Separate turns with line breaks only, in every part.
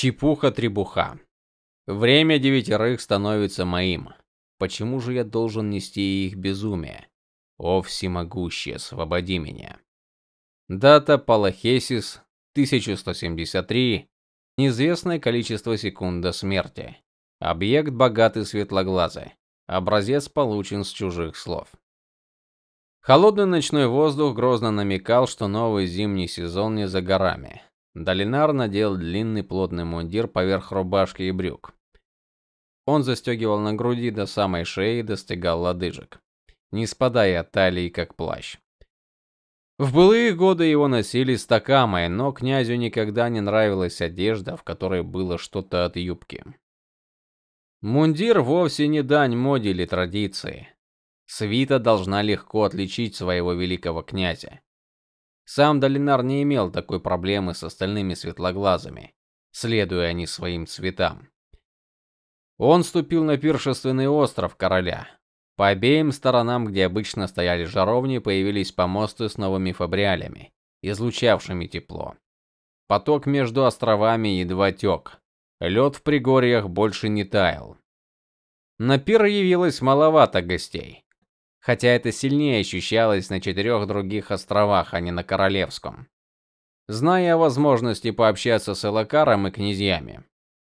Чепуха-требуха. Время девятерых становится моим. Почему же я должен нести их безумие? О всемогущий, освободи меня. Дата Палахесис 1173. Неизвестное количество секунд до смерти. Объект богатый светлоглазый. Образец получен с чужих слов. Холодный ночной воздух грозно намекал, что новый зимний сезон не за горами. Долинар надел длинный плотный мундир поверх рубашки и брюк. Он застегивал на груди до самой шеи и достигал лодыжек, не спадая от талии, как плащ. В былые годы его носили стакамой, но князю никогда не нравилась одежда, в которой было что-то от юбки. Мундир вовсе не дань моде или традиции. Свита должна легко отличить своего великого князя. Сам Долинар не имел такой проблемы с остальными светлоглазыми, следуя они своим цветам. Он ступил на пиршественный остров короля. По обеим сторонам, где обычно стояли жаровни, появились помосты с новыми фабриалями, излучавшими тепло. Поток между островами едва тек. Лед в пригорьях больше не таял. На пир явилось маловато гостей хотя это сильнее ощущалось на четырех других островах, а не на Королевском. Зная о возможности пообщаться с Элакаром и князьями,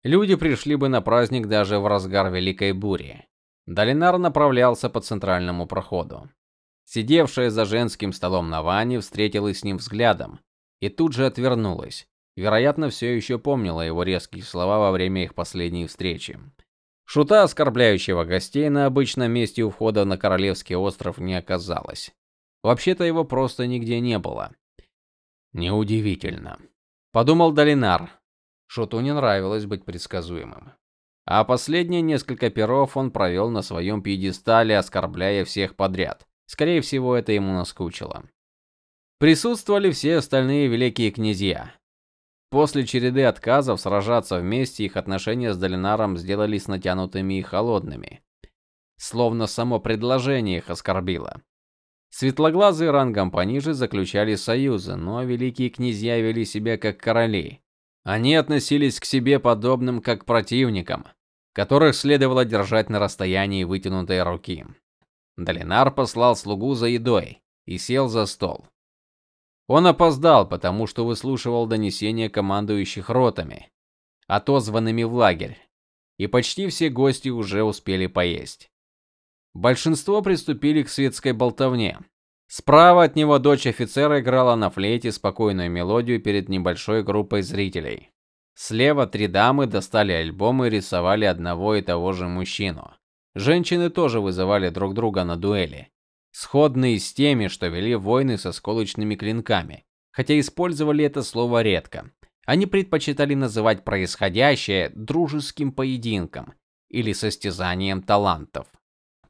люди пришли бы на праздник даже в разгар великой бури. Долинар направлялся по центральному проходу. Сидевшая за женским столом Навани встретилась с ним взглядом и тут же отвернулась. Вероятно, все еще помнила его резкие слова во время их последней встречи. Шута, оскорбляющего гостей на обычном месте у входа на Королевский остров, не оказалось. Вообще-то его просто нигде не было. Неудивительно, подумал Долинар. Шуту не нравилось быть предсказуемым. А последние несколько перов он провел на своем пьедестале, оскорбляя всех подряд. Скорее всего, это ему наскучило. Присутствовали все остальные великие князья. После череды отказов сражаться вместе, их отношения с Долинаром сделались натянутыми и холодными, словно само предложение их оскорбило. Светлоглазые рангом пониже заключали союзы, но великие князья вели себя как короли. Они относились к себе подобным как к противникам, которых следовало держать на расстоянии вытянутой руки. Долинар послал слугу за едой и сел за стол. Он опоздал, потому что выслушивал донесения командующих ротами, отозванными в лагерь, и почти все гости уже успели поесть. Большинство приступили к светской болтовне. Справа от него дочь офицера играла на флейте спокойную мелодию перед небольшой группой зрителей. Слева три дамы достали альбомы и рисовали одного и того же мужчину. Женщины тоже вызывали друг друга на дуэли сходные с теми, что вели войны со сколочными клинками, хотя использовали это слово редко. Они предпочитали называть происходящее дружеским поединком или состязанием талантов.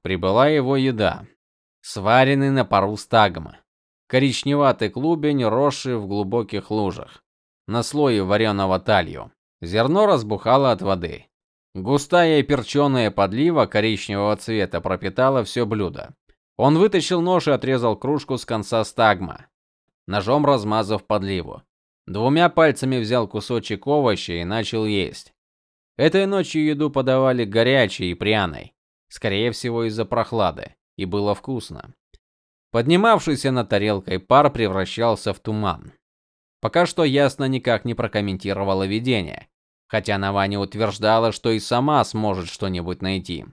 Прибыла его еда, сваренный на пару стагма, коричневатый клубень, росший в глубоких лужах, на слое вареного талью. Зерно разбухало от воды. Густая и перченая подлива коричневого цвета пропитала все блюдо. Он вытащил нож и отрезал кружку с конца стагма, ножом размазав подливу. Двумя пальцами взял кусочек овоща и начал есть. Этой ночью еду подавали горячей и пряной, скорее всего из-за прохлады, и было вкусно. Поднимавшийся над тарелкой пар превращался в туман. Пока что ясно никак не прокомментировала видение, хотя Навани утверждала, что и сама сможет что-нибудь найти.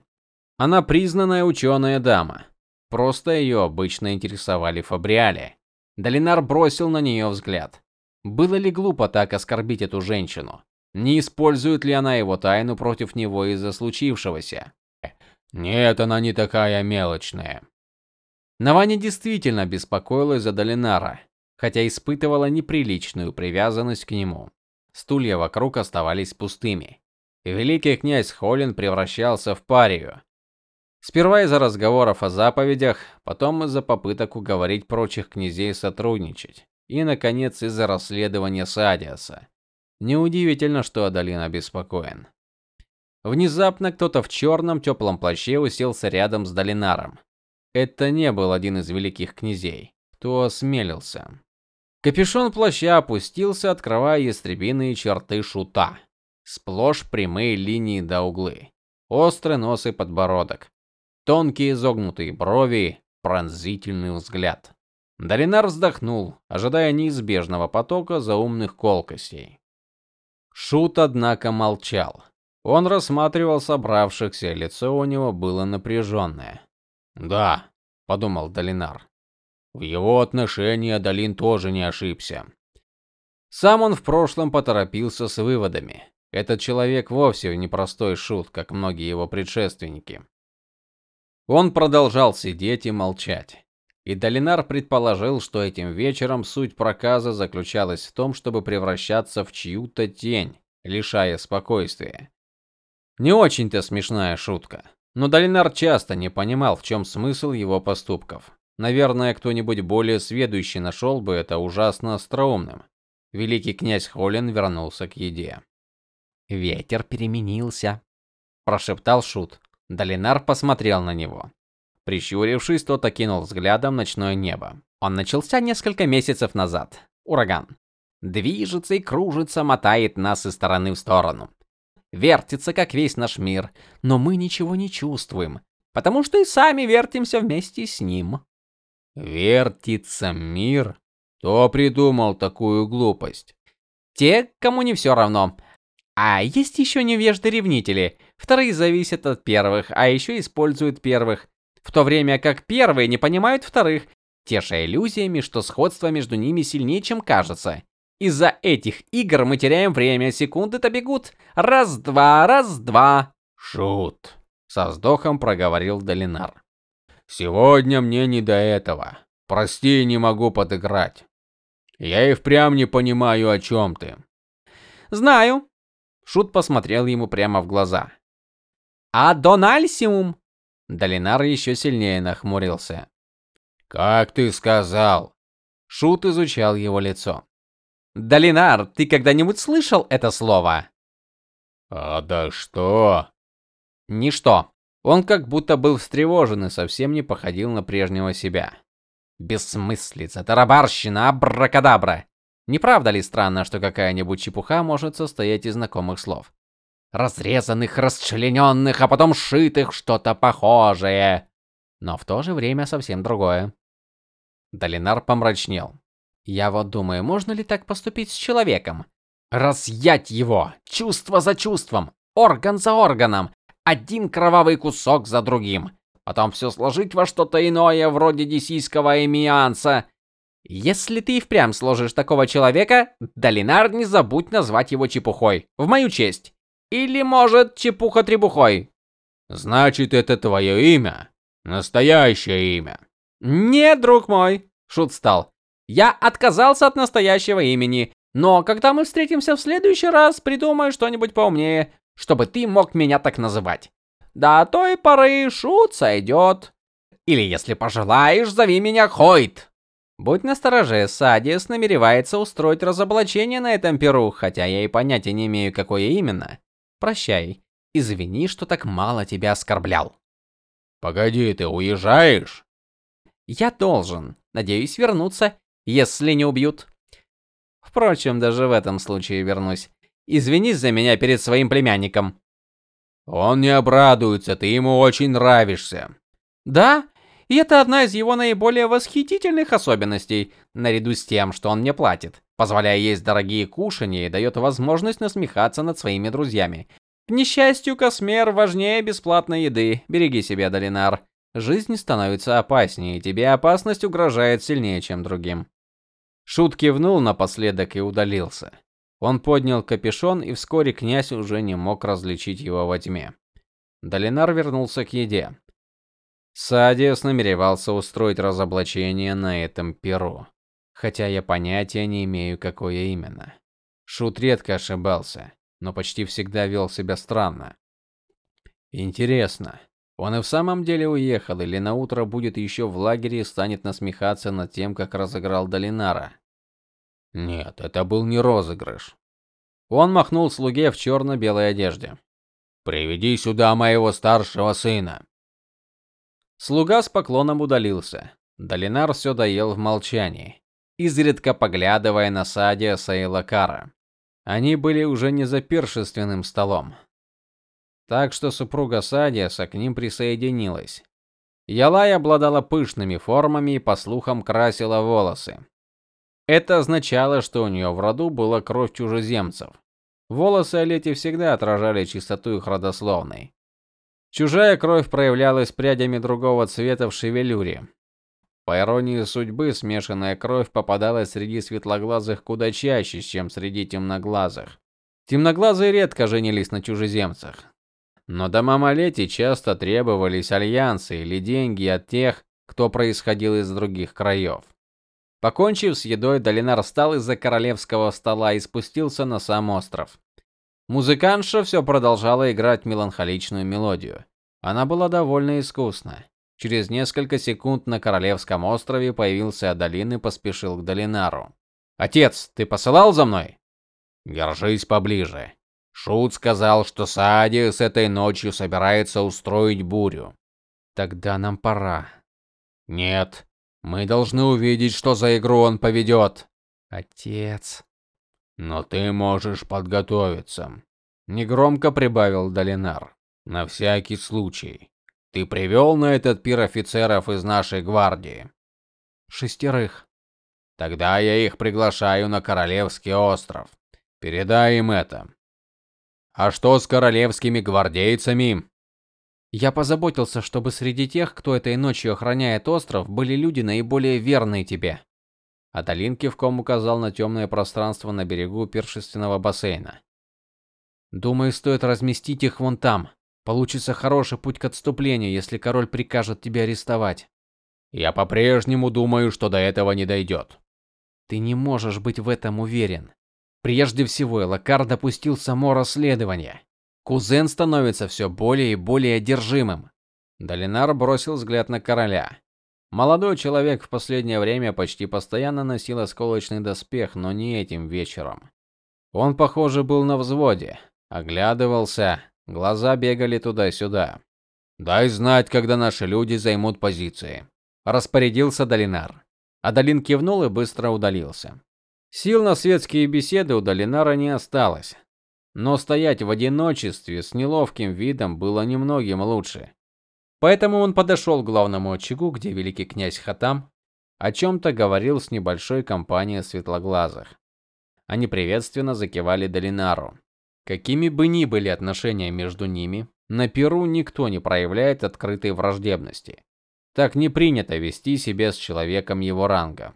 Она признанная ученая дама, Просто ее обычно интересовали фабриали. Долинар бросил на нее взгляд. Было ли глупо так оскорбить эту женщину? Не использует ли она его тайну против него из-за случившегося? Нет, она не такая мелочная. Навани действительно беспокоилась за Долинара, хотя испытывала неприличную привязанность к нему. Стулья вокруг оставались пустыми. Великий князь Холин превращался в парию, Сперва из-за разговоров о заповедях, потом из-за попыток уговорить прочих князей сотрудничать, и наконец из-за расследования Садиаса. Неудивительно, что Адалин обеспокоен. Внезапно кто-то в черном теплом плаще уселся рядом с Долинаром. Это не был один из великих князей, кто осмелился. Капюшон плаща опустился, открывая ястребиные черты шута. Сплошь прямые линии до углы. Острый нос и подбородок. Тонкие изогнутые брови, пронзительный взгляд. Долинар вздохнул, ожидая неизбежного потока заумных колкостей. Шут однако молчал. Он рассматривал собравшихся, лицо у него было напряженное. "Да", подумал Долинар. В его отношении Адалин тоже не ошибся. Сам он в прошлом поторопился с выводами. Этот человек вовсе не простой шут, как многие его предшественники. Он продолжал сидеть и молчать. И Долинар предположил, что этим вечером суть проказа заключалась в том, чтобы превращаться в чью-то тень, лишая спокойствия. Не очень-то смешная шутка. Но Долинар часто не понимал, в чем смысл его поступков. Наверное, кто-нибудь более сведущий нашел бы это ужасно остроумным. Великий князь Холин вернулся к еде. Ветер переменился, прошептал шут. Долинар посмотрел на него. Прищурившись, тот окинул взглядом ночное небо. Он начался несколько месяцев назад. Ураган. Движется и кружится, мотает нас из стороны в сторону вертится, как весь наш мир, но мы ничего не чувствуем, потому что и сами вертимся вместе с ним. Вертится мир? Кто придумал такую глупость? Те, кому не все равно. А есть еще невежды-ревнители. Вторые зависят от первых, а еще используют первых, в то время как первые не понимают вторых, теша иллюзиями, что сходство между ними сильнее, чем кажется. Из-за этих игр мы теряем время, секунды-то бегут. Раз-два, раз-два. Шут, со вздохом проговорил Долинар. Сегодня мне не до этого. Прости, не могу подыграть. Я и впрямь не понимаю, о чем ты. Знаю. Шут посмотрел ему прямо в глаза. А Дональсиум? Долинар еще сильнее нахмурился. Как ты сказал? Шут изучал его лицо. Долинар, ты когда-нибудь слышал это слово? А да что? Ничто. Он как будто был встревожен и совсем не походил на прежнего себя. Бессмыслица, тарабарщина, абракадабра. Не правда ли странно, что какая-нибудь чепуха может состоять из знакомых слов? Разрезанных, расчлененных, а потом сшитых что-то похожее, но в то же время совсем другое. Долинар помрачнел. Я вот думаю, можно ли так поступить с человеком? Разъять его, чувство за чувством, орган за органом, один кровавый кусок за другим. Потом все сложить во что-то иное, вроде дисийского эмианса. Если ты и впрямь сложишь такого человека, Долинар не забудь назвать его чепухой, в мою честь. Или, может, чепуха-требухой. Значит, это твое имя? Настоящее имя? Нет, друг мой, шут стал. Я отказался от настоящего имени, но когда мы встретимся в следующий раз, придумаю что-нибудь поумнее, чтобы ты мог меня так называть. До той поры шут сойдет. Или, если пожелаешь, зови меня Хойт. Будь настороже, Садис намеревается устроить разоблачение на этом перу, хотя я и понятия не имею, какое именно. Прощай. Извини, что так мало тебя оскорблял. Погоди, ты уезжаешь? Я должен. Надеюсь вернуться если не убьют. Впрочем, даже в этом случае вернусь. Извинись за меня перед своим племянником. Он не обрадуется, ты ему очень нравишься. Да, и это одна из его наиболее восхитительных особенностей, наряду с тем, что он мне платит, позволяя есть дорогие кушанья и дает возможность насмехаться над своими друзьями. К несчастью, Космер важнее бесплатной еды. Береги себя, Долинар. Жизнь становится опаснее, и тебе опасность угрожает сильнее, чем другим. Шут кивнул напоследок и удалился. Он поднял капюшон, и вскоре князь уже не мог различить его во тьме. Долинар вернулся к еде. Садиус намеревался устроить разоблачение на этом перу, хотя я понятия не имею, какое именно. Шут редко ошибался, но почти всегда вел себя странно. Интересно, он и в самом деле уехал или на утро будет еще в лагере и станет насмехаться над тем, как разыграл Долинара? Нет, это был не розыгрыш. Он махнул слуге в черно белой одежде. Приведи сюда моего старшего сына. Слуга с поклоном удалился. Долинар все доел в молчании, изредка поглядывая на Садия Сейлакара. Они были уже не за пиршественным столом. Так что супруга Садиаса к ним присоединилась. Ялай обладала пышными формами и, по слухам, красила волосы. Это означало, что у нее в роду была кровь чужеземцев. Волосы Олети всегда отражали чистоту их родословной. Чужая кровь проявлялась прядями другого цвета в шевелюре. По иронии судьбы, смешанная кровь попадалась среди светлоглазых куда чаще, чем среди темноглазых. Темноглазые редко женились на чужеземцах. Но домам Олети часто требовались альянсы или деньги от тех, кто происходил из других краев. Покончив с едой, Долинар встал из-за королевского стола и спустился на сам остров. Музыкантша все продолжала играть меланхоличную мелодию. Она была довольно искусна. Через несколько секунд на королевском острове появился Адалин и поспешил к Долинару. "Отец, ты посылал за мной?" "Держись поближе. Шут сказал, что Саади с этой ночью собирается устроить бурю. Тогда нам пора. Нет, мы должны увидеть, что за игру он поведет. Отец. Но ты можешь подготовиться, негромко прибавил Долинар. На всякий случай. Ты привел на этот пир офицеров из нашей гвардии? Шестерых. Тогда я их приглашаю на Королевский остров. Передай им это. А что с королевскими гвардейцами? Я позаботился, чтобы среди тех, кто этой ночью охраняет остров, были люди наиболее верные тебе. Адалин кивком указал на темное пространство на берегу пиршественного бассейна. Думаю, стоит разместить их вон там. Получится хороший путь к отступлению, если король прикажет тебя арестовать. Я по-прежнему думаю, что до этого не дойдет. Ты не можешь быть в этом уверен. Прежде всего, Элакар допустил само расследование. Кузен становится все более и более одержимым. Долинар бросил взгляд на короля. Молодой человек в последнее время почти постоянно носил осколочный доспех, но не этим вечером. Он, похоже, был на взводе, оглядывался, Глаза бегали туда-сюда. Дай знать, когда наши люди займут позиции, распорядился Долинар. Адалин кивнул и быстро удалился. Сил на светские беседы у Долинара не осталось, но стоять в одиночестве с неловким видом было немногим лучше. Поэтому он подошел к главному очагу, где великий князь Хатам о чем то говорил с небольшой компанией светлоглазых. Они приветственно закивали Долинару. Какими бы ни были отношения между ними, на Перу никто не проявляет открытой враждебности. Так не принято вести себя с человеком его ранга.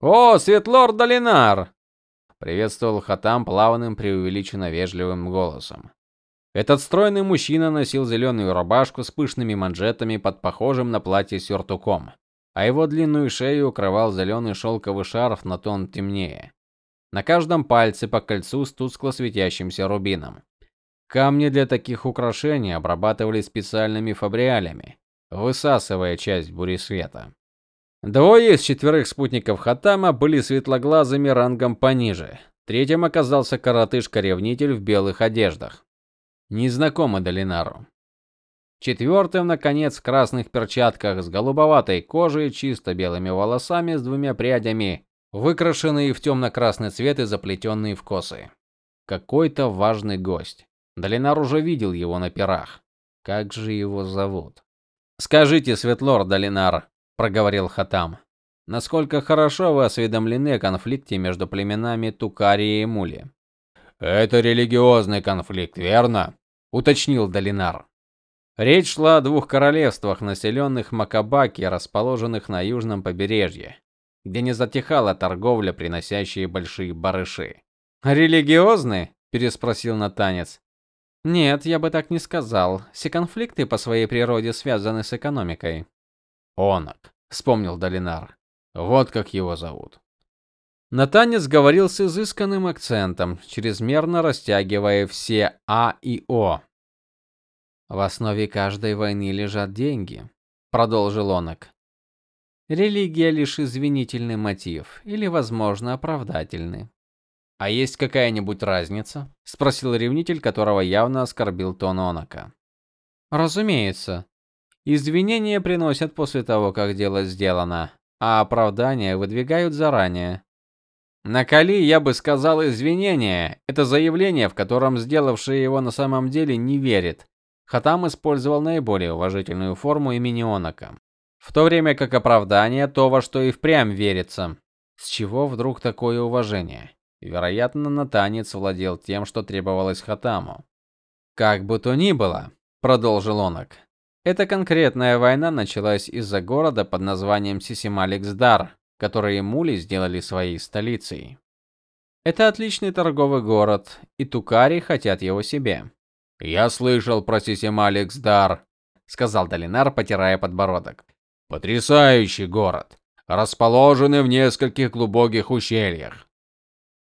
"О, Светлорд Долинар!" приветствовал Хатам плавным преувеличенно вежливым голосом. Этот стройный мужчина носил зеленую рубашку с пышными манжетами под похожим на платье сюртуком, а его длинную шею укрывал зеленый шелковый шарф на тон темнее. На каждом пальце по кольцу с тускло светящимся рубином. Камни для таких украшений обрабатывали специальными фабриалями, высасывая часть бури света. Двое из четверых спутников Хатама были светлоглазыми рангом пониже. Третьим оказался коротышка-ревнитель в белых одеждах, незнакомый Долинару. Четвертым, наконец, в красных перчатках с голубоватой кожей, чисто белыми волосами с двумя прядями выкрашенные в темно-красный цвет и заплетенные в косы. Какой-то важный гость. Долинар уже видел его на пирах. Как же его зовут? Скажите, Светлор Долинар, проговорил Хатам. Насколько хорошо вы осведомлены о конфликте между племенами Тукари и Мули? Это религиозный конфликт, верно? уточнил Долинар. Речь шла о двух королевствах, населенных Макабаки, расположенных на южном побережье где не затихала торговля, приносящая большие барыши. "Религиозный?" переспросил Натанец. "Нет, я бы так не сказал. Все конфликты по своей природе связаны с экономикой". "Онок", вспомнил Долинар. "Вот как его зовут". Натанец говорил с изысканным акцентом, чрезмерно растягивая все а и о. В основе каждой войны лежат деньги, продолжил Онок. Религия лишь извинительный мотив или, возможно, оправдательный. А есть какая-нибудь разница? спросил ревнитель, которого явно оскорбил тон Онака. Разумеется. Извинения приносят после того, как дело сделано, а оправдания выдвигают заранее. Накали, я бы сказал, извинения. Это заявление, в котором сделавший его на самом деле не верит. Хатам использовал наиболее уважительную форму имени Онака. В то время как оправдание то, во что и впрямь верится. С чего вдруг такое уважение? Вероятно, Натанец владел тем, что требовалось Хатаму. Как бы то ни было, продолжил Онак. Эта конкретная война началась из-за города под названием Сисималиксдар, который мули сделали своей столицей. Это отличный торговый город, и тукари хотят его себе. Я слышал про Сисималиксдар, сказал Долинар, потирая подбородок. Потрясающий город, расположенный в нескольких глубоких ущельях.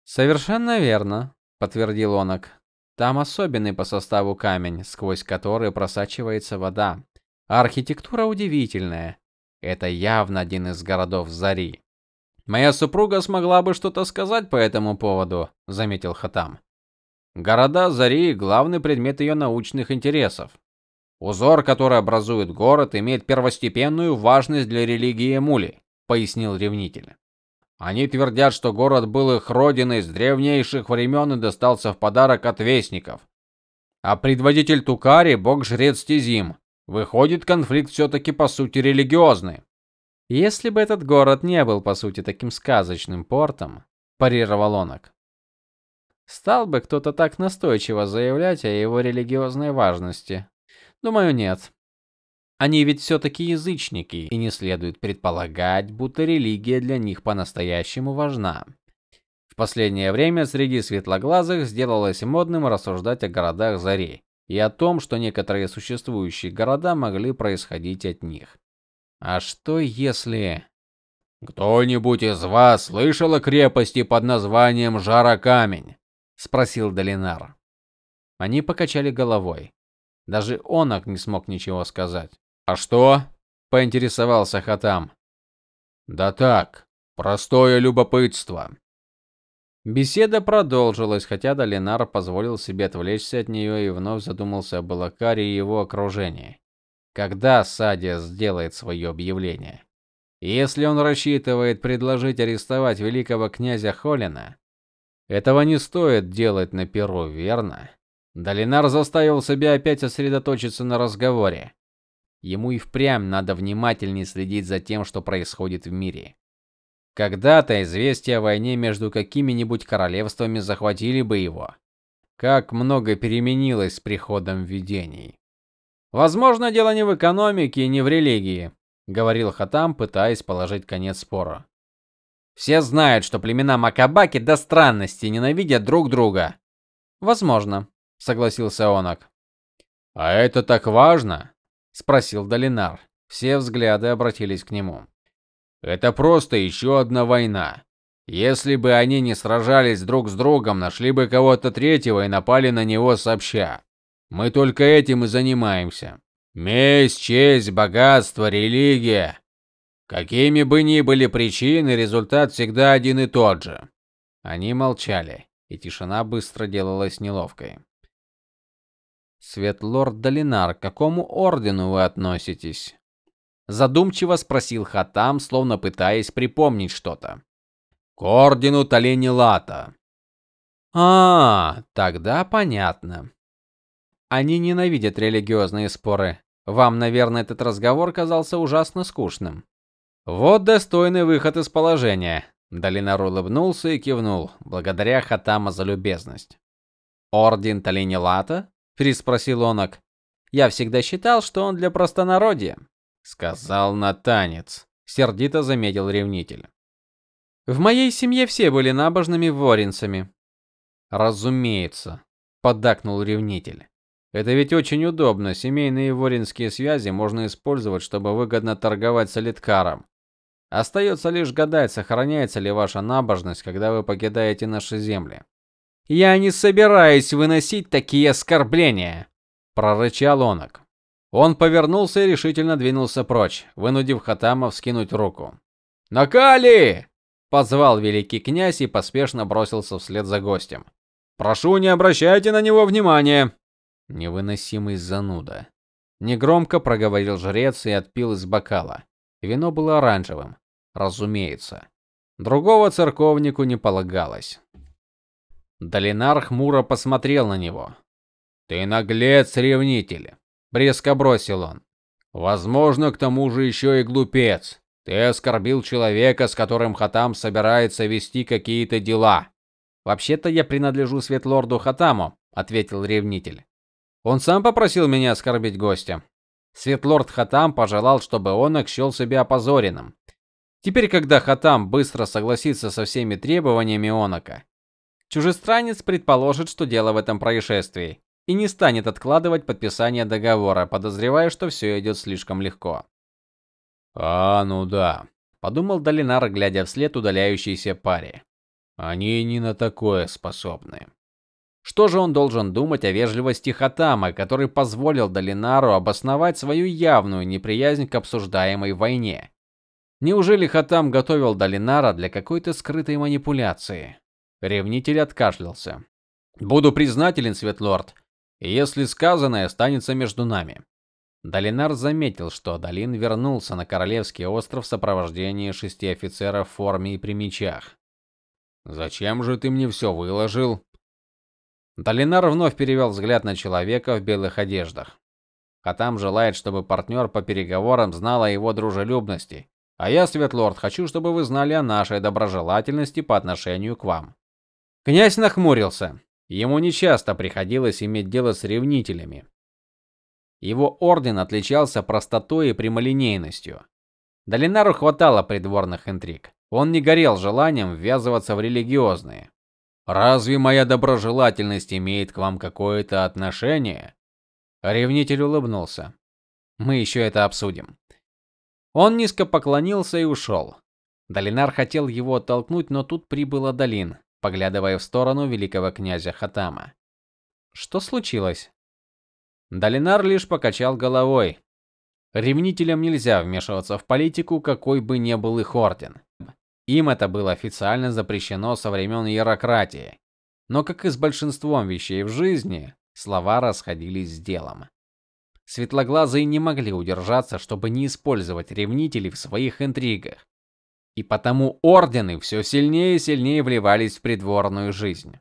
Совершенно верно, подтвердил Онок. Там особенный по составу камень, сквозь который просачивается вода. А архитектура удивительная. Это явно один из городов Зари. Моя супруга смогла бы что-то сказать по этому поводу, заметил Хатам. Города Зари главный предмет ее научных интересов. Узор, который образует город, имеет первостепенную важность для религии Мули, пояснил ревнитель. Они твердят, что город был их родиной с древнейших времен и достался в подарок от вестников. А предводитель Тукари бог-жрец Тизим. Выходит, конфликт все таки по сути религиозный. Если бы этот город не был по сути таким сказочным портом, парировал Онок. Стал бы кто-то так настойчиво заявлять о его религиозной важности? Думаю, нет. Они ведь все таки язычники, и не следует предполагать, будто религия для них по-настоящему важна. В последнее время среди светлоглазых сделалось модным рассуждать о городах Зари и о том, что некоторые существующие города могли происходить от них. А что если Кто-нибудь из вас слышал о крепости под названием Жарокамень? спросил Долинар. Они покачали головой. Даже Онок не смог ничего сказать. А что? поинтересовался Хатам. Да так, простое любопытство. Беседа продолжилась, хотя Долинар позволил себе отвлечься от нее и вновь задумался об Балакаре и его окружении. Когда Садия сделает свое объявление? Если он рассчитывает предложить арестовать великого князя Холина, этого не стоит делать на перу, верно? Долинар заставил себя опять сосредоточиться на разговоре. Ему и впрямь надо внимательнее следить за тем, что происходит в мире. Когда-то известия о войне между какими-нибудь королевствами захватили бы его. Как много переменилось с приходом видений. Возможно, дело не в экономике не в религии, говорил Хатам, пытаясь положить конец спору. Все знают, что племена Макабаки до странности ненавидят друг друга. Возможно, согласился Онак. А это так важно? спросил Долинар. Все взгляды обратились к нему. Это просто еще одна война. Если бы они не сражались друг с другом, нашли бы кого-то третьего и напали на него сообща. Мы только этим и занимаемся. Месть, честь, богатство, религия. Какими бы ни были причины, результат всегда один и тот же. Они молчали, и тишина быстро делалась неловкой. Светлорд Долинар, к какому ордену вы относитесь? задумчиво спросил Хатам, словно пытаясь припомнить что-то. К ордену Таленилата. А, тогда понятно. Они ненавидят религиозные споры. Вам, наверное, этот разговор казался ужасно скучным. Вот достойный выход из положения. Долинар улыбнулся и кивнул, благодаря Хатама за любезность. Орден Таленилата? переспросил Онок. Я всегда считал, что он для простонародья сказал Натанец, сердито заметил ревнитель. В моей семье все были набожными воринцами. Разумеется, поддакнул ревнитель. Это ведь очень удобно. Семейные воринские связи можно использовать, чтобы выгодно торговать с Алиткаром. Остается лишь гадать, сохраняется ли ваша набожность, когда вы покидаете наши земли. Я не собираюсь выносить такие оскорбления, прорычал Онок. Он повернулся и решительно двинулся прочь, вынудив Хатама вскинуть руку. "Накали!" позвал великий князь и поспешно бросился вслед за гостем. "Прошу, не обращайте на него внимания". Невыносимый зануда. Негромко проговорил жрец и отпил из бокала. Вино было оранжевым, разумеется. Другого церковнику не полагалось. Долинар хмуро посмотрел на него. Ты наглец, ревнитель, брезко бросил он. Возможно, к тому же еще и глупец. Ты оскорбил человека, с которым Хатам собирается вести какие-то дела. Вообще-то я принадлежу светлорду Хатаму, ответил ревнитель. Он сам попросил меня оскорбить гостя. Светлорд Хатам пожелал, чтобы он счел себя опозоренным. Теперь, когда Хатам быстро согласится со всеми требованиями Онока, чужестранец предположит, что дело в этом происшествии, и не станет откладывать подписание договора, подозревая, что все идет слишком легко.
А, ну да,
подумал Долинар, глядя вслед удаляющейся паре.
Они не на такое способны.
Что же он должен думать о вежливости Хатама, который позволил Долинару обосновать свою явную неприязнь к обсуждаемой войне? Неужели Хатам готовил Долинара для какой-то скрытой манипуляции? Ревнитель откашлялся. Буду признателен, Светлорд, если сказанное останется между нами. Долинар заметил, что Долин вернулся на королевский остров в сопровождении шести офицеров в форме и при мечах.
Зачем же ты мне все выложил?
Долинар вновь перевел взгляд на человека в белых одеждах. Хатам желает, чтобы партнер по переговорам знал о его дружелюбности, а я, Светлорд, хочу, чтобы вы знали о нашей доброжелательности по отношению к вам. Князь нахмурился. Ему нечасто приходилось иметь дело с ревнителями. Его орден отличался простотой и прямолинейностью. Долинару хватало придворных интриг. Он не горел желанием ввязываться в религиозные.
Разве моя доброжелательность имеет к вам какое-то отношение?
Ревнитель улыбнулся. Мы еще это обсудим. Он низко поклонился и ушел. Долинар хотел его оттолкнуть, но тут прибыла Долин, поглядывая в сторону великого князя Хатама. Что случилось? Долинар лишь покачал головой. Ревнителям нельзя вмешиваться в политику, какой бы ни был их орден. Им это было официально запрещено со времен иерократии. Но как и с большинством вещей в жизни, слова расходились с делом. Светлоглазые не могли удержаться, чтобы не использовать ревнителей в своих интригах. И потому ордены все сильнее и сильнее вливались в придворную жизнь.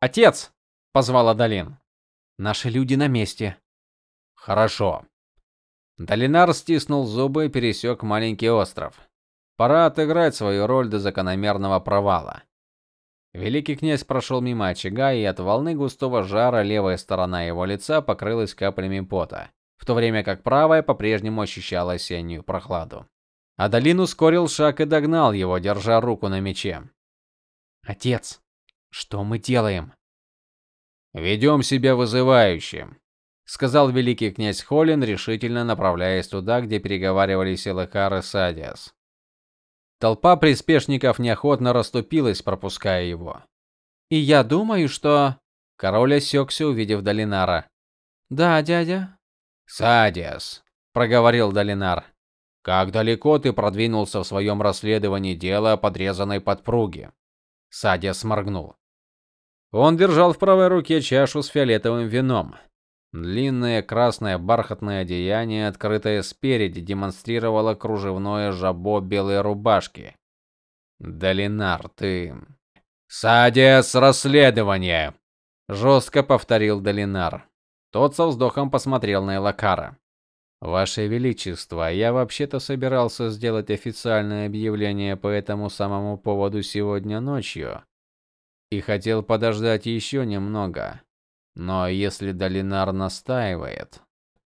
"Отец!" позвала Далин. "Наши люди на месте".
"Хорошо".
Долинар стиснул зубы и пересек маленький остров. Пора отыграть свою роль до закономерного провала. Великий князь прошел мимо очага, и от волны густого жара левая сторона его лица покрылась каплями пота, в то время как правая по-прежнему ощущала осеннюю прохладу. Адалин ускорил шаг и догнал его, держа руку на мече. Отец, что мы делаем?
«Ведем себя вызывающе,
сказал великий князь Холин, решительно направляясь туда, где переговаривались Элакар и Садиас. Толпа приспешников неохотно расступилась, пропуская его. И я думаю, что король осекся, увидев Долинара. Да, дядя.
Садиас,
проговорил Долинар.
Как далеко ты продвинулся в своем расследовании дела о подрезанной подпруге?
Садиас моргнул. Он держал в правой руке чашу с фиолетовым вином. Длинное красное бархатное одеяние, открытое спереди, демонстрировало кружевное жабо белой рубашки. Долинар, ты
Садиас расследование,
жестко повторил Долинар. Тот со вздохом посмотрел на Элакара. Ваше величество, я вообще-то собирался сделать официальное объявление по этому самому поводу сегодня ночью и хотел подождать еще немного. Но если Долинар настаивает,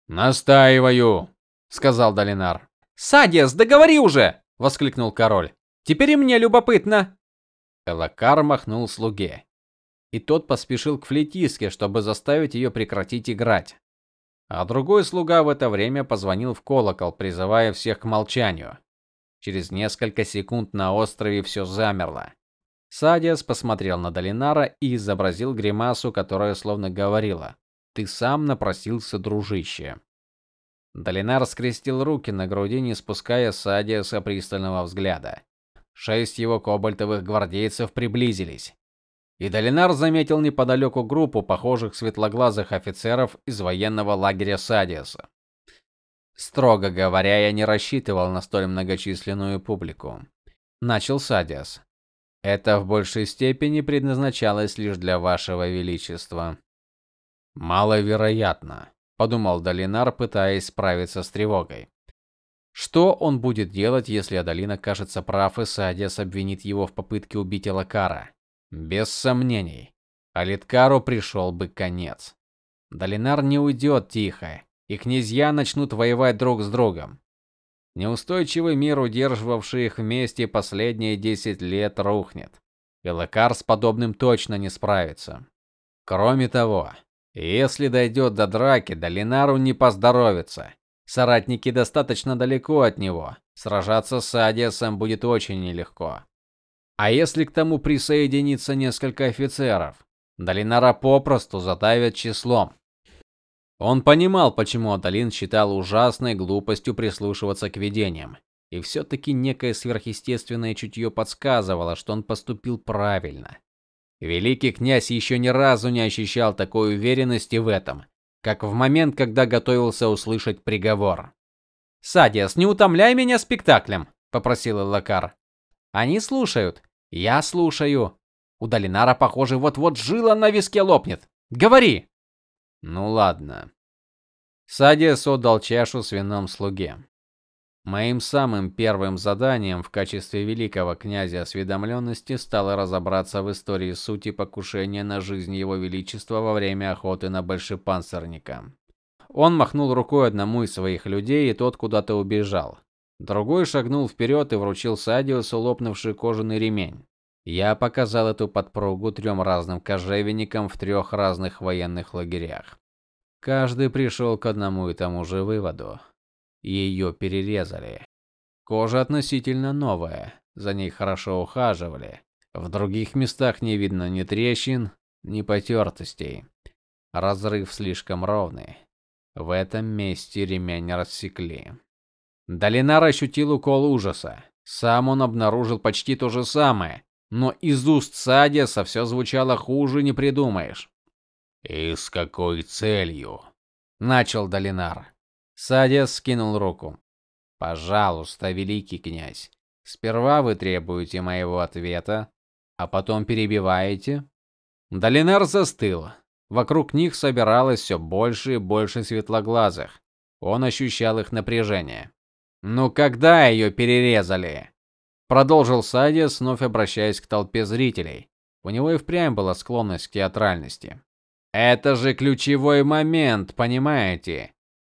настаиваю,
сказал Долинар. Садиас, договори уже, воскликнул король. Теперь и мне любопытно. Элакар махнул слуге, и тот поспешил к флейтистке, чтобы заставить ее прекратить играть. А другой слуга в это время позвонил в колокол, призывая всех к молчанию. Через несколько секунд на острове все замерло. Садиас посмотрел на Долинара и изобразил гримасу, которая словно говорила: "Ты сам напросился, дружище". Долинар скрестил руки на груди, не спуская с Садиаса пристального взгляда. Шесть его кобальтовых гвардейцев приблизились. И Долинар заметил неподалеку группу похожих светлоглазых офицеров из военного лагеря Садиаса. Строго говоря, я не рассчитывал на столь многочисленную публику. начал Садиас. Это в большей степени предназначалось лишь для вашего величества. Маловероятно, подумал Долинар, пытаясь справиться с тревогой. Что он будет делать, если Адалин окажется прав и Садиас обвинит его в попытке убить Элакара? Без сомнений, Алиткару пришел бы конец. Долинар не уйдет тихо, и князья начнут воевать друг с другом. Неустойчивый мир, удерживавший их вместе последние десять лет, рухнет. Элакар с подобным точно не справится. Кроме того, если дойдет до драки, Долинару не поздоровится. Соратники достаточно далеко от него. Сражаться с Адиасом будет очень нелегко. А если к тому присоединится несколько офицеров, Долинара попросту задавят числом. Он понимал, почему Адалин считал ужасной глупостью прислушиваться к видениям, и все таки некое сверхъестественное чутье подсказывало, что он поступил правильно. Великий князь еще ни разу не ощущал такой уверенности в этом, как в момент, когда готовился услышать приговор. "Садиас, не утомляй меня спектаклем", попросил Лакар. "Они слушают. Я слушаю. У Долинара, похоже, вот-вот жила на виске лопнет. Говори". Ну ладно. Садиас отдал чашу с вином слуге. Моим самым первым заданием в качестве великого князя осведомленности стало разобраться в истории сути покушения на жизнь его величества во время охоты на большепанцирника. Он махнул рукой одному из своих людей, и тот куда-то убежал. Другой шагнул вперед и вручил Садиусу лопнувший кожаный ремень. Я показал эту подпругу трем разным кожевенникам в трех разных военных лагерях. Каждый пришел к одному и тому же выводу. Ее перерезали. Кожа относительно новая, за ней хорошо ухаживали. В других местах не видно ни трещин, ни потертостей. Разрыв слишком ровный. В этом месте ремень рассекли. Долинар ощутил укол ужаса. Сам он обнаружил почти то же самое, но из уст Садиса все звучало хуже не придумаешь. "И с какой целью?" начал Долинар. Садис скинул руку. Пожалуйста, великий князь. Сперва вы требуете моего ответа, а потом перебиваете. Долинар застыл. Вокруг них собиралось все больше и больше светлоглазых. Он ощущал их напряжение. "Ну когда ее перерезали?" Продолжил Садис, вновь обращаясь к толпе зрителей. У него и впрямь была склонность к театральности. Это же ключевой момент, понимаете?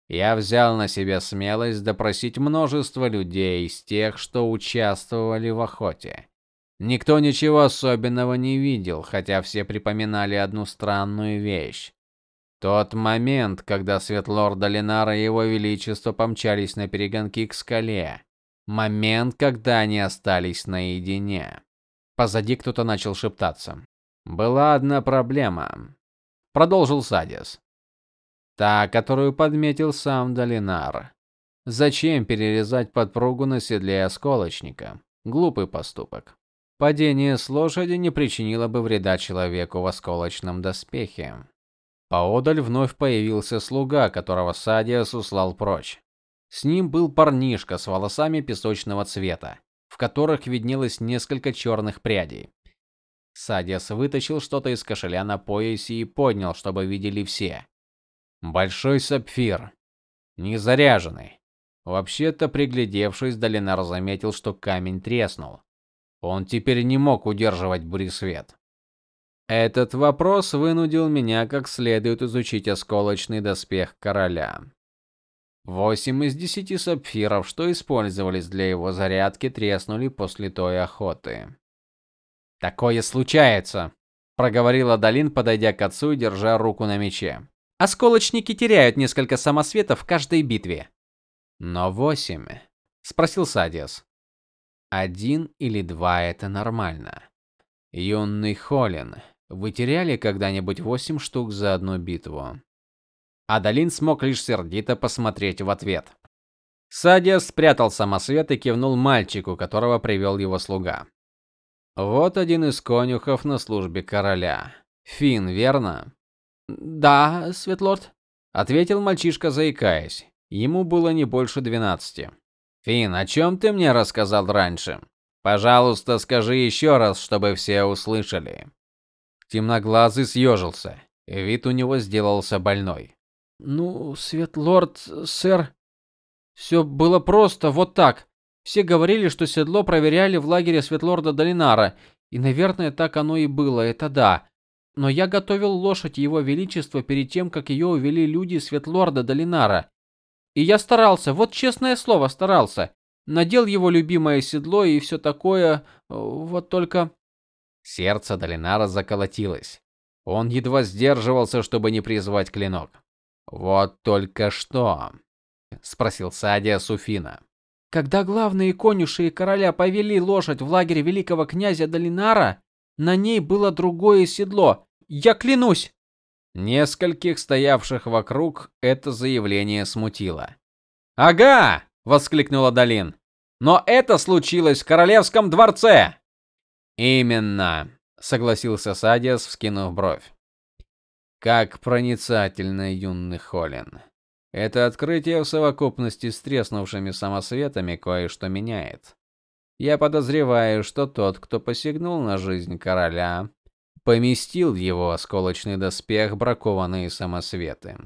Я взял на себя смелость допросить множество людей из тех, что участвовали в охоте. Никто ничего особенного не видел, хотя все припоминали одну странную вещь. Тот момент, когда Светлорд Долинар и его величество помчались на перегонки к скале. Момент, когда они остались наедине. Позади кто-то начал шептаться. Была одна проблема продолжил Садис. Та, которую подметил сам Долинар. Зачем перерезать подпругу на седле осколочника? Глупый поступок. Падение с лошади не причинило бы вреда человеку в осколочном доспехе. Поодаль вновь появился слуга, которого Садиас услал прочь. С ним был парнишка с волосами песочного цвета, в которых виднелось несколько черных прядей. Садис вытащил что-то из кошеля на поясе и поднял, чтобы видели все. Большой сапфир, не заряженный. Вообще-то, приглядевшись, Долинар заметил, что камень треснул. Он теперь не мог удерживать буресвет. Этот вопрос вынудил меня как следует изучить осколочный доспех короля. Восемь из десяти сапфиров, что использовались для его зарядки, треснули после той охоты. Такое случается, проговорила Далин, подойдя к отцу и держа руку на мече. Осколочники теряют несколько самосветов в каждой битве. Но восемь? спросил Садиас. Один или два это нормально. Юный Холин, вы теряли когда-нибудь восемь штук за одну битву? Адалин смог лишь сердито посмотреть в ответ. Садиас спрятал самосвет и кивнул мальчику, которого привел его слуга. Вот один из конюхов на службе короля. Фин, верно? Да, Светлорд, ответил мальчишка, заикаясь. Ему было не больше двенадцати. Фин, о чем ты мне рассказал раньше? Пожалуйста, скажи еще раз, чтобы все услышали. Темноглазый съежился. Вид у него сделался больной.
Ну, Светлорд, сэр, все было просто, вот так. Все говорили, что седло проверяли в лагере Светлорда Долинара, и, наверное, так оно и было, это да. Но я готовил лошадь его величества перед тем, как ее увели люди Светлорда Долинара. И я старался, вот честное слово, старался. Надел его любимое седло и все такое, вот только
сердце Долинара заколотилось. Он едва сдерживался, чтобы не призвать клинок. Вот только что, спросил Садия Суфина.
Когда главные конюши и короля повели лошадь в лагерь великого князя Долинара, на ней было другое седло. Я клянусь.
Нескольких стоявших вокруг это заявление смутило. "Ага!" воскликнула Долин. "Но это случилось в королевском дворце". "Именно", согласился Садиас, вскинув бровь. Как проницательно юный Холин. Это открытие в совокупности с треснувшими самосветами кое-что меняет. Я подозреваю, что тот, кто посягнул на жизнь короля, поместил в его осколочный доспех бракованные самосветы,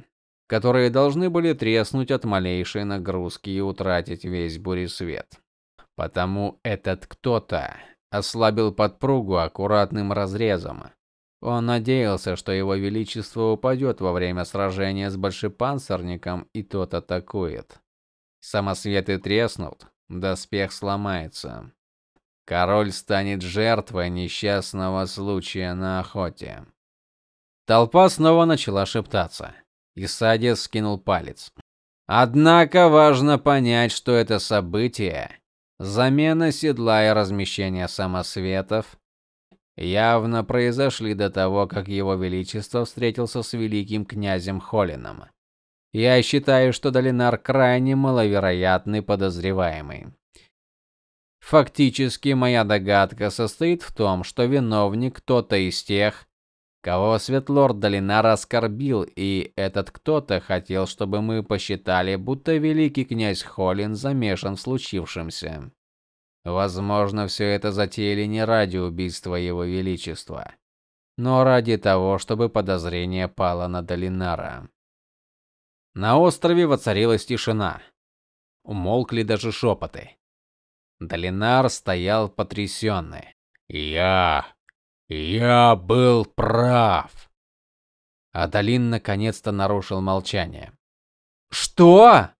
которые должны были треснуть от малейшей нагрузки и утратить весь буресвет. Потому этот кто-то ослабил подпругу аккуратным разрезом. Он надеялся, что его величество упадет во время сражения с большепанцирником, и тот атакует. Самосветы треснут, доспех сломается. Король станет жертвой несчастного случая на охоте. Толпа снова начала шептаться. Исадис скинул палец. Однако важно понять, что это событие замена седла и размещение самосветов явно произошли до того, как его величество встретился с великим князем Холином. Я считаю, что Долинар крайне маловероятный подозреваемый. Фактически моя догадка состоит в том, что виновник кто-то из тех, кого Светлорд Долинар оскорбил, и этот кто-то хотел, чтобы мы посчитали, будто великий князь Холин замешан в случившемся. Возможно, все это затеяли не ради убийства его величества, но ради того, чтобы подозрение пало на Долинара. На острове воцарилась тишина. Умолкли даже шепоты. Долинар стоял потрясенный. "Я, я был прав". Адалин наконец-то нарушил молчание.
"Что?"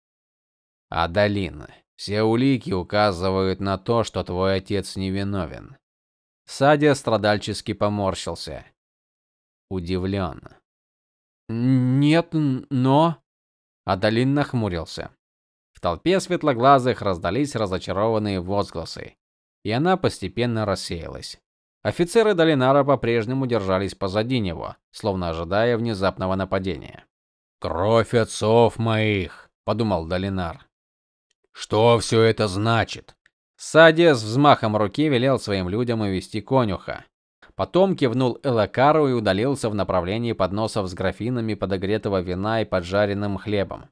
Адалин, все улики указывают на то, что твой отец невиновен. Садия страдальчески поморщился. Удивлен.
Нет, но
Адалин нахмурился. В толпе светлоглазых раздались разочарованные возгласы, и она постепенно рассеялась. Офицеры Долинара по-прежнему держались позади него, словно ожидая внезапного нападения. Кровь отцов моих, подумал Долинар. Что все это значит? Садис взмахом руки велел своим людям увести конюха. Потом кивнул Элакару и удалился в направлении подносов с графинами подогретого вина и поджаренным хлебом.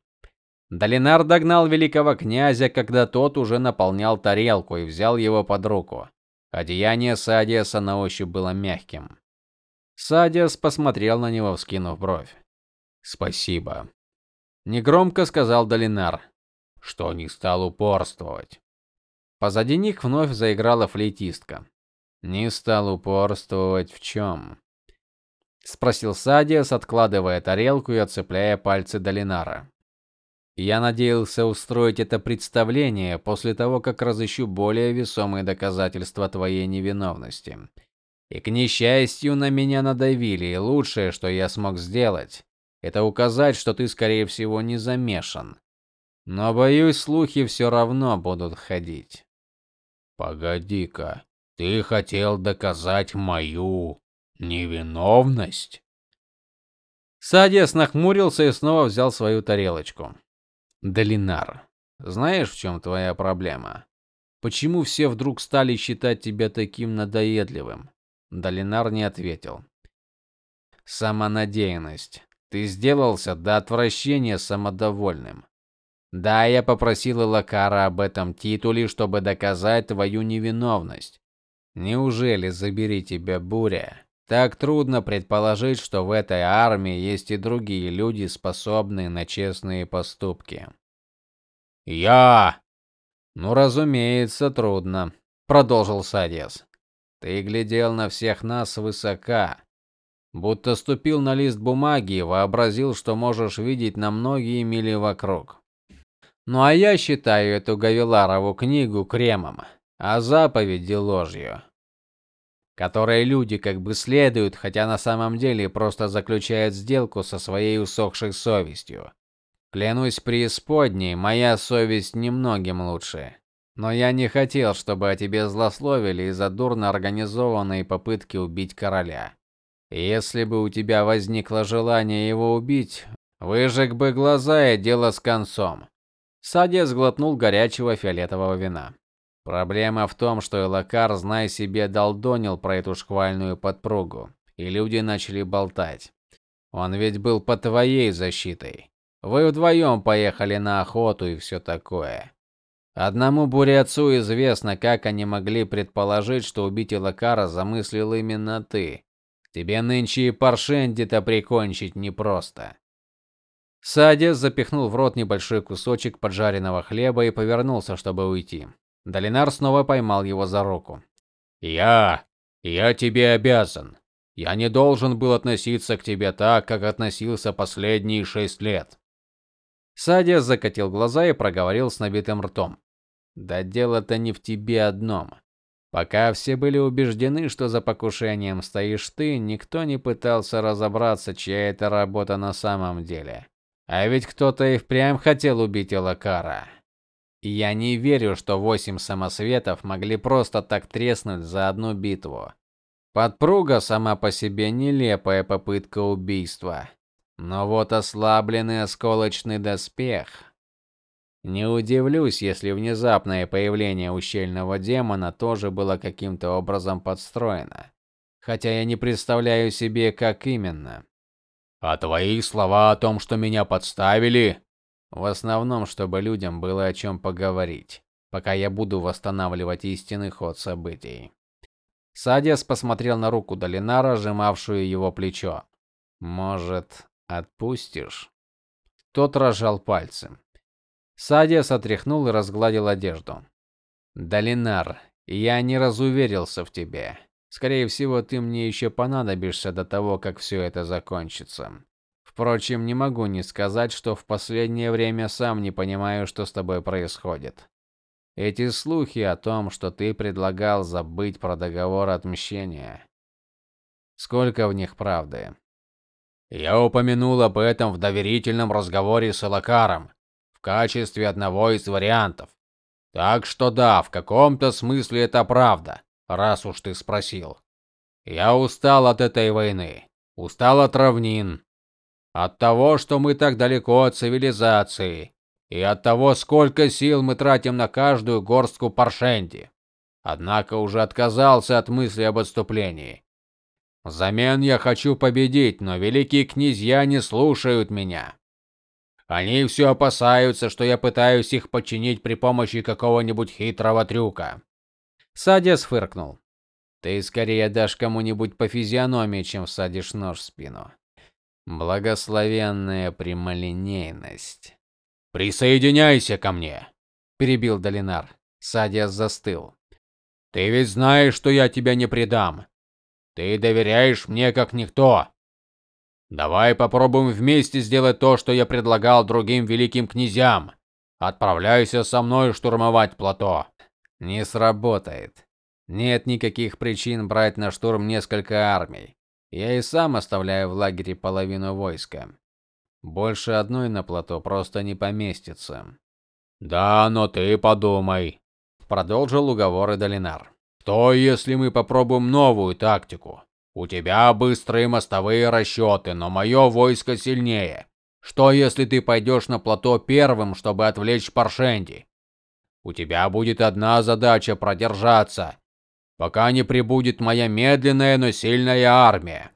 Долинар догнал великого князя, когда тот уже наполнял тарелку и взял его под руку. Одеяние Садиаса на ощупь было мягким. Садиас посмотрел на него, вскинув бровь. "Спасибо", негромко сказал Долинар, что не стал упорствовать. Позади них вновь заиграла флейтистка. Не стал упорствовать в чем? спросил Садиас, откладывая тарелку и отцепляя пальцы Долинара. Я надеялся устроить это представление после того, как разыщу более весомые доказательства твоей невиновности. И к несчастью, на меня надавили, и лучшее, что я смог сделать, это указать, что ты скорее всего не замешан. Но боюсь, слухи все равно будут ходить. Погоди-ка, ты хотел доказать мою невиновность? Садиас нахмурился и снова взял свою тарелочку. Долинар, знаешь, в чем твоя проблема? Почему все вдруг стали считать тебя таким надоедливым? Долинар не ответил. Самонадеянность. Ты сделался до отвращения самодовольным. Да, я попросил Лакара об этом титуле, чтобы доказать твою невиновность. Неужели, забери тебя буря, так трудно предположить, что в этой армии есть и другие люди, способные на честные поступки?
Я.
Ну, разумеется, трудно, продолжил Садис. Ты глядел на всех нас высока, будто ступил на лист бумаги и вообразил, что можешь видеть на многие мили вокруг. Ну а я считаю эту Гавиларову книгу кремом, а заповеди ложью которые люди как бы следуют, хотя на самом деле просто заключают сделку со своей усохшей совестью. Клянусь преисподней, моя совесть немногим лучше. Но я не хотел, чтобы о тебе злословили из-за дурно организованной попытки убить короля. Если бы у тебя возникло желание его убить, выжег бы глаза и дело с концом. Садия сглотнул горячего фиолетового вина. Проблема в том, что Элакар, знай себе, долдонил про эту шквальную подпругу, и люди начали болтать. Он ведь был под твоей защитой. Вы вдвоем поехали на охоту и все такое. Одному бурятцу известно, как они могли предположить, что убить Элакара замыслил именно ты. Тебе нынче и Паршенди-то прикончить непросто. Садис запихнул в рот небольшой кусочек поджаренного хлеба и повернулся, чтобы уйти. Долинар снова поймал его за руку.
"Я, я тебе обязан. Я не должен был относиться к тебе так, как относился последние шесть лет".
Садия закатил глаза и проговорил с набитым ртом. "Да дело-то не в тебе одном. Пока все были убеждены, что за покушением стоишь ты, никто не пытался разобраться, чья это работа на самом деле. А ведь кто-то и впрямь хотел убить Элакара. Я не верю, что восемь самосветов могли просто так треснуть за одну битву. Подпруга сама по себе нелепая попытка убийства. Но вот ослабленный осколочный доспех. Не удивлюсь, если внезапное появление ущельного демона тоже было каким-то образом подстроено. Хотя я не представляю себе, как именно.
А твои слова о том, что меня подставили,
в основном, чтобы людям было о чем поговорить, пока я буду восстанавливать истинный ход событий. Садис посмотрел на руку Долинара, сжимавшую его плечо. Может, отпустишь? Тот разжал пальцы. Садис отряхнул и разгладил одежду. Долинар, я не разуверился в тебе. Скорее всего, ты мне еще понадобишься до того, как все это закончится. Впрочем, не могу не сказать, что в последнее время сам не понимаю, что с тобой происходит. Эти слухи о том, что ты предлагал забыть про договор отмщения. Сколько в них правды?
Я упомянул об этом в доверительном разговоре с Элакаром в качестве одного из вариантов. Так что да, в каком-то смысле это правда, раз уж ты спросил. Я устал от этой войны, устал от равнин, от того, что мы так далеко от цивилизации, и от того, сколько сил мы тратим на каждую горстку паршенди. Однако уже отказался от мысли об отступлении. Взамен я хочу победить, но великие князья не слушают меня. Они все опасаются, что я пытаюсь их подчинить при помощи какого-нибудь хитрого трюка.
Садис фыркнул. Ты скорее дашь кому-нибудь по физиономии, чем всадишь нож в спину. Благословенная прямолинейность.
Присоединяйся ко мне,
перебил Долинар. Садиас застыл.
Ты ведь знаешь, что я тебя не предам. Ты доверяешь мне как никто. Давай попробуем вместе сделать то, что я предлагал другим великим князьям. Отправляйся со мной штурмовать плато.
Не сработает. Нет никаких причин брать на штурм несколько армий. Я и сам оставляю в лагере половину войска. Больше одной на плато просто не поместится.
Да, но ты подумай,
продолжил уговоры Долинар.
Что, если мы попробуем новую тактику? У тебя быстрые мостовые расчеты, но мое войско сильнее. Что, если ты пойдешь на плато первым, чтобы отвлечь Паршенди? У тебя будет одна задача продержаться пока не прибудет моя медленная, но сильная армия.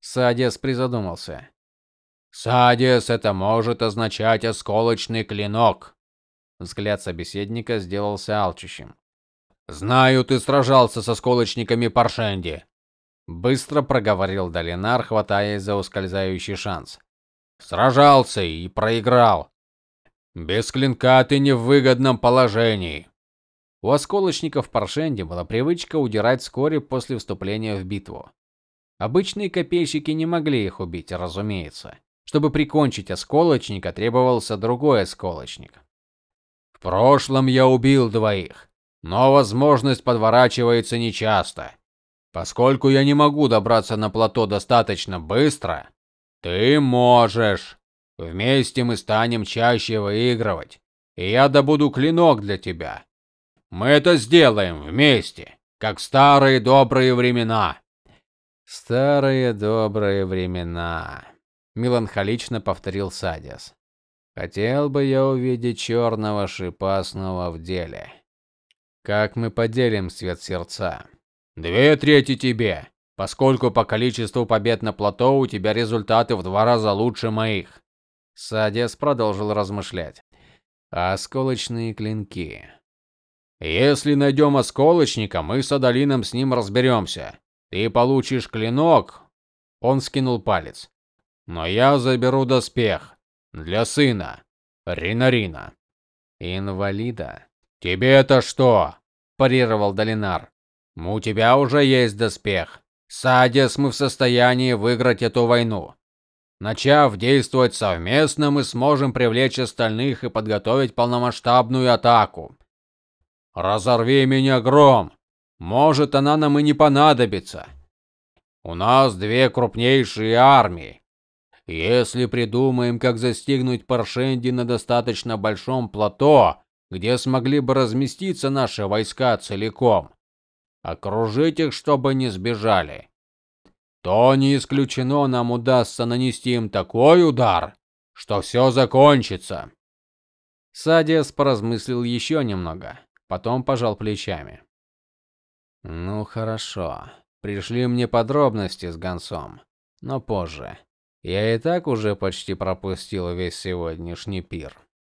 Садис призадумался.
Садис это может означать осколочный клинок.
Взгляд собеседника сделался алчущим.
Знаю, ты сражался со сколочниками Паршенди.
Быстро проговорил Долинар, хватаясь за ускользающий шанс.
Сражался и проиграл. Без клинка ты не в выгодном положении.
У осколочников Паршенди была привычка удирать вскоре после вступления в битву. Обычные копейщики не могли их убить, разумеется. Чтобы прикончить осколочника, требовался другой осколочник.
В прошлом я убил двоих, но возможность подворачивается нечасто. Поскольку я не могу добраться на плато достаточно быстро, ты можешь. Вместе мы станем чаще выигрывать, и я добуду клинок для тебя. Мы это сделаем вместе, как в старые добрые времена.
Старые добрые времена, меланхолично повторил Садис. Хотел бы я увидеть черного шипа снова в деле. Как мы поделим свет сердца?
Две трети тебе, поскольку по количеству побед на плато у тебя результаты в два раза лучше моих.
Садис продолжил размышлять. Осколочные клинки.
Если найдем осколочника, мы с Адалином с ним разберемся. Ты получишь клинок. Он скинул палец. Но я заберу доспех для сына Ринарина.
Инвалида.
Тебе это что?
парировал Долинар.
У тебя уже есть доспех. Садис мы в состоянии выиграть эту войну. Начав действовать совместно, мы сможем привлечь остальных и подготовить полномасштабную атаку. Разорви меня гром. Может, она нам и не понадобится. У нас две крупнейшие армии. Если придумаем, как застигнуть Паршенди на достаточно большом плато, где смогли бы разместиться наши войска целиком, окружить их, чтобы не сбежали, то не исключено нам удастся нанести им такой удар, что все закончится.
Садиас поразмыслил еще немного, потом пожал плечами. Ну хорошо. Пришли мне подробности с гонцом, но позже. Я и так уже почти пропустил весь сегодняшний пир.